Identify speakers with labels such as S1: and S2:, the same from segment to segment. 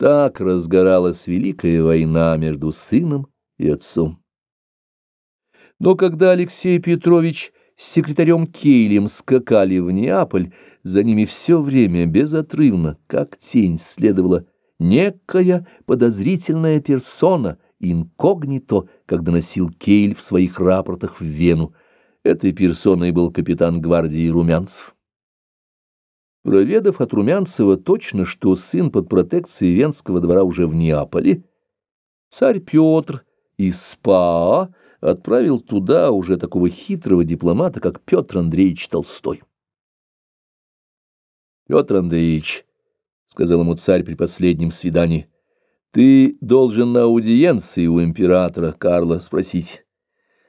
S1: Так разгоралась великая война между сыном и отцом. Но когда Алексей Петрович с секретарем Кейлем скакали в Неаполь, за ними все время безотрывно, как тень, следовала некая подозрительная персона, инкогнито, как доносил Кейль в своих рапортах в Вену. Этой персоной был капитан гвардии Румянцев. Проведав от Румянцева точно, что сын под протекцией Венского двора уже в Неаполе, царь Петр из СПА отправил туда уже такого хитрого дипломата, как Петр Андреевич Толстой. «Петр Андреевич», — сказал ему царь при последнем свидании, — «ты должен на аудиенции у императора Карла спросить,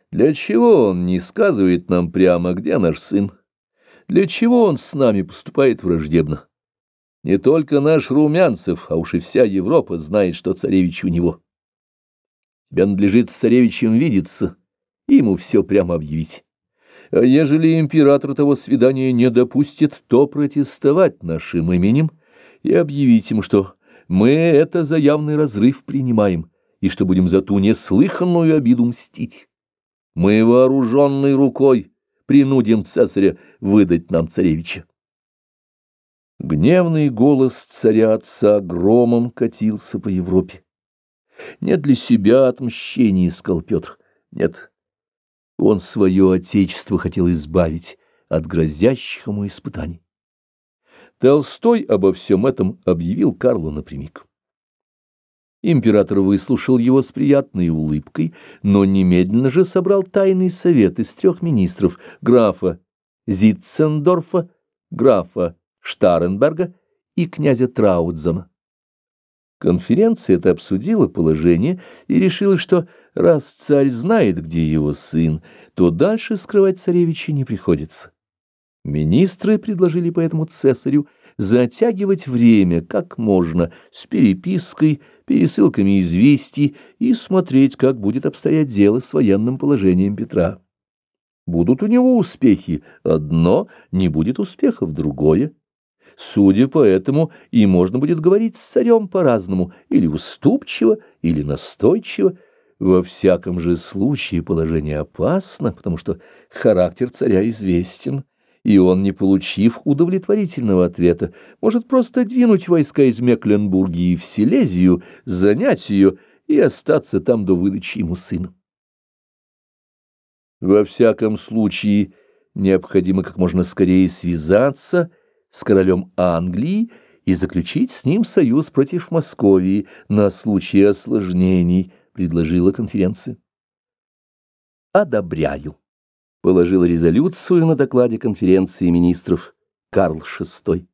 S1: для чего он не сказывает нам прямо, где наш сын?» Для чего он с нами поступает враждебно? Не только наш Румянцев, а уж и вся Европа знает, что царевич у него. Тебе надлежит с царевичем видеться и ему все прямо объявить. А ежели император того свидания не допустит, то протестовать нашим именем и объявить ему, что мы это за явный разрыв принимаем и что будем за ту неслыханную обиду мстить. Мы вооруженной рукой принудим цесаря выдать нам царевича. Гневный голос царя отца громом катился по Европе. Не для себя отмщения искал Петр, нет. Он свое отечество хотел избавить от грозящих ему испытаний. Толстой обо всем этом объявил Карлу напрямик. Император выслушал его с приятной улыбкой, но немедленно же собрал тайный совет из трех министров — графа Зитцендорфа, графа Штаренберга и князя Траудзона. Конференция это обсудила положение и решила, что раз царь знает, где его сын, то дальше скрывать царевича не приходится. Министры предложили поэтому цесарю затягивать время как можно с перепиской, пересылками известий и смотреть, как будет обстоять дело с военным положением Петра. Будут у него успехи одно, не будет успехов другое. Судя по этому, и можно будет говорить с царем по-разному, или уступчиво, или настойчиво. Во всяком же случае положение опасно, потому что характер царя известен и он, не получив удовлетворительного ответа, может просто двинуть войска из Мекленбургии в Силезию, занять ее и остаться там до выдачи ему сына. Во всяком случае, необходимо как можно скорее связаться с королем Англии и заключить с ним союз против Московии на случай осложнений, предложила конференция. Одобряю положил резолюцию на докладе конференции министров Карл VI.